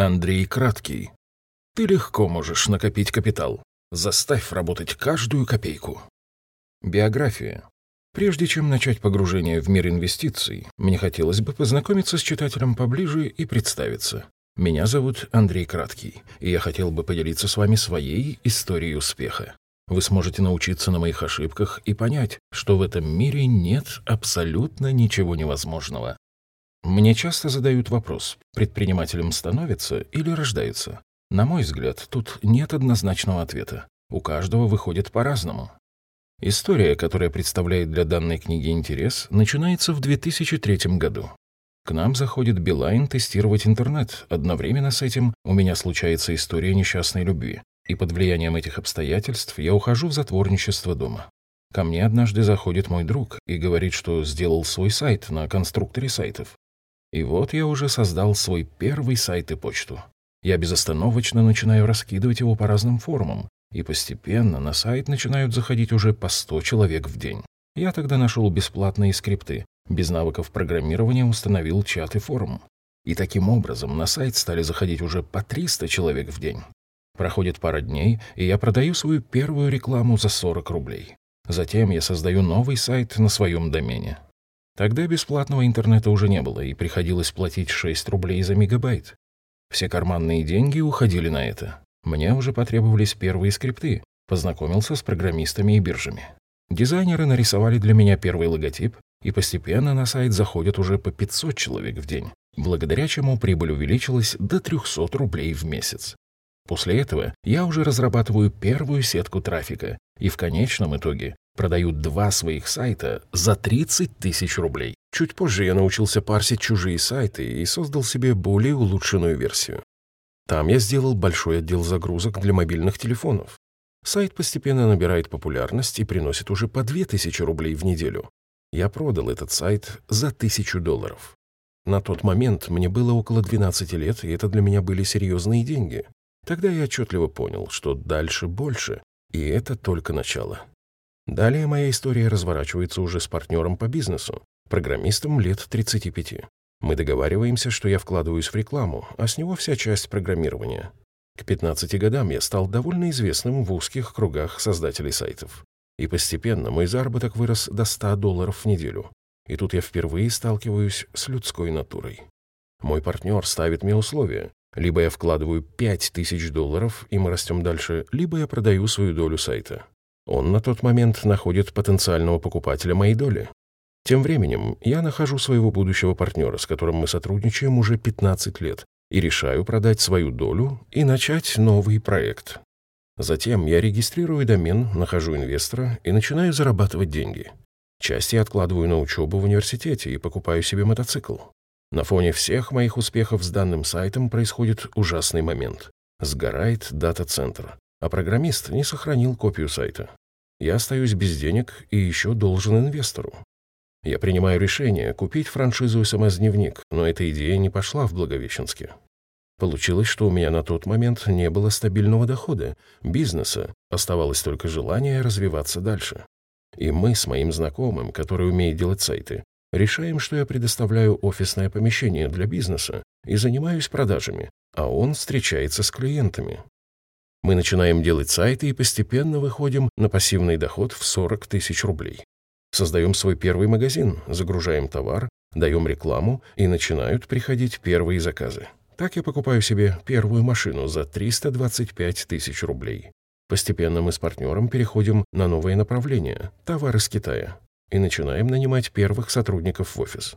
Андрей Краткий. Ты легко можешь накопить капитал. Заставь работать каждую копейку. Биография. Прежде чем начать погружение в мир инвестиций, мне хотелось бы познакомиться с читателем поближе и представиться. Меня зовут Андрей Краткий, и я хотел бы поделиться с вами своей историей успеха. Вы сможете научиться на моих ошибках и понять, что в этом мире нет абсолютно ничего невозможного. Мне часто задают вопрос, предпринимателем становится или рождается? На мой взгляд, тут нет однозначного ответа. У каждого выходит по-разному. История, которая представляет для данной книги интерес, начинается в 2003 году. К нам заходит Билайн тестировать интернет. Одновременно с этим у меня случается история несчастной любви. И под влиянием этих обстоятельств я ухожу в затворничество дома. Ко мне однажды заходит мой друг и говорит, что сделал свой сайт на конструкторе сайтов. И вот я уже создал свой первый сайт и почту. Я безостановочно начинаю раскидывать его по разным форумам, и постепенно на сайт начинают заходить уже по 100 человек в день. Я тогда нашел бесплатные скрипты, без навыков программирования установил чат и форум. И таким образом на сайт стали заходить уже по 300 человек в день. Проходит пара дней, и я продаю свою первую рекламу за 40 рублей. Затем я создаю новый сайт на своем домене. Тогда бесплатного интернета уже не было, и приходилось платить 6 рублей за мегабайт. Все карманные деньги уходили на это. Мне уже потребовались первые скрипты. Познакомился с программистами и биржами. Дизайнеры нарисовали для меня первый логотип, и постепенно на сайт заходят уже по 500 человек в день, благодаря чему прибыль увеличилась до 300 рублей в месяц. После этого я уже разрабатываю первую сетку трафика, и в конечном итоге продают два своих сайта за 30 тысяч рублей. Чуть позже я научился парсить чужие сайты и создал себе более улучшенную версию. Там я сделал большой отдел загрузок для мобильных телефонов. Сайт постепенно набирает популярность и приносит уже по 2000 рублей в неделю. Я продал этот сайт за 1000 долларов. На тот момент мне было около 12 лет, и это для меня были серьезные деньги. Тогда я отчетливо понял, что дальше больше, и это только начало. Далее моя история разворачивается уже с партнером по бизнесу, программистом лет 35. Мы договариваемся, что я вкладываюсь в рекламу, а с него вся часть программирования. К 15 годам я стал довольно известным в узких кругах создателей сайтов. И постепенно мой заработок вырос до 100 долларов в неделю. И тут я впервые сталкиваюсь с людской натурой. Мой партнер ставит мне условия. Либо я вкладываю 5000 долларов, и мы растем дальше, либо я продаю свою долю сайта. Он на тот момент находит потенциального покупателя моей доли. Тем временем я нахожу своего будущего партнера, с которым мы сотрудничаем уже 15 лет, и решаю продать свою долю и начать новый проект. Затем я регистрирую домен, нахожу инвестора и начинаю зарабатывать деньги. Часть я откладываю на учебу в университете и покупаю себе мотоцикл. На фоне всех моих успехов с данным сайтом происходит ужасный момент. Сгорает дата-центр а программист не сохранил копию сайта. Я остаюсь без денег и еще должен инвестору. Я принимаю решение купить франшизу «СМС-дневник», но эта идея не пошла в Благовещенске. Получилось, что у меня на тот момент не было стабильного дохода, бизнеса, оставалось только желание развиваться дальше. И мы с моим знакомым, который умеет делать сайты, решаем, что я предоставляю офисное помещение для бизнеса и занимаюсь продажами, а он встречается с клиентами. Мы начинаем делать сайты и постепенно выходим на пассивный доход в 40 тысяч рублей. Создаем свой первый магазин, загружаем товар, даем рекламу и начинают приходить первые заказы. Так я покупаю себе первую машину за 325 тысяч рублей. Постепенно мы с партнером переходим на новое направление – товар из Китая, и начинаем нанимать первых сотрудников в офис.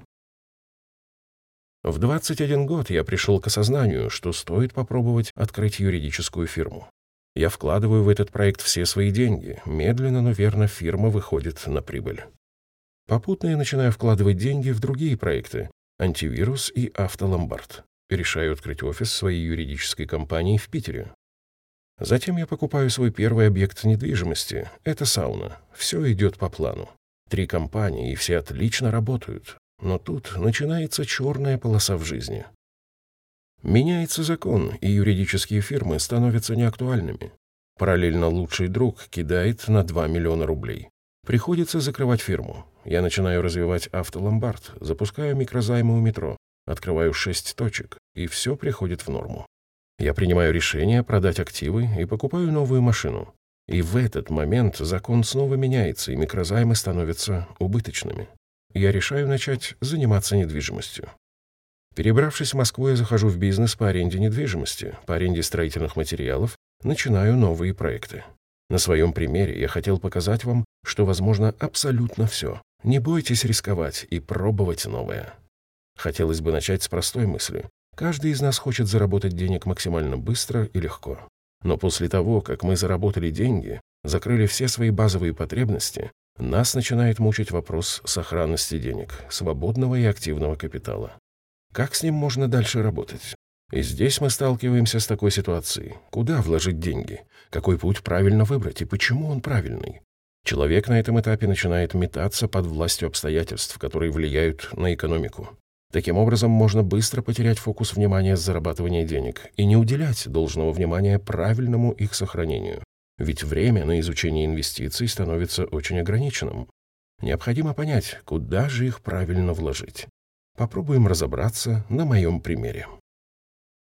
В 21 год я пришел к осознанию, что стоит попробовать открыть юридическую фирму. Я вкладываю в этот проект все свои деньги. Медленно, но верно фирма выходит на прибыль. Попутно я начинаю вкладывать деньги в другие проекты – антивирус и автоломбард. Решаю открыть офис своей юридической компании в Питере. Затем я покупаю свой первый объект недвижимости – это сауна. Все идет по плану. Три компании, и все отлично работают. Но тут начинается черная полоса в жизни. Меняется закон, и юридические фирмы становятся неактуальными. Параллельно лучший друг кидает на 2 миллиона рублей. Приходится закрывать фирму. Я начинаю развивать автоломбард, запускаю микрозаймы у метро. Открываю шесть точек, и все приходит в норму. Я принимаю решение продать активы и покупаю новую машину. И в этот момент закон снова меняется, и микрозаймы становятся убыточными. Я решаю начать заниматься недвижимостью. Перебравшись в Москву, я захожу в бизнес по аренде недвижимости, по аренде строительных материалов, начинаю новые проекты. На своем примере я хотел показать вам, что возможно абсолютно все. Не бойтесь рисковать и пробовать новое. Хотелось бы начать с простой мысли. Каждый из нас хочет заработать денег максимально быстро и легко. Но после того, как мы заработали деньги, закрыли все свои базовые потребности, нас начинает мучить вопрос сохранности денег, свободного и активного капитала. Как с ним можно дальше работать? И здесь мы сталкиваемся с такой ситуацией. Куда вложить деньги? Какой путь правильно выбрать и почему он правильный? Человек на этом этапе начинает метаться под властью обстоятельств, которые влияют на экономику. Таким образом, можно быстро потерять фокус внимания с зарабатывания денег и не уделять должного внимания правильному их сохранению. Ведь время на изучение инвестиций становится очень ограниченным. Необходимо понять, куда же их правильно вложить. Попробуем разобраться на моем примере.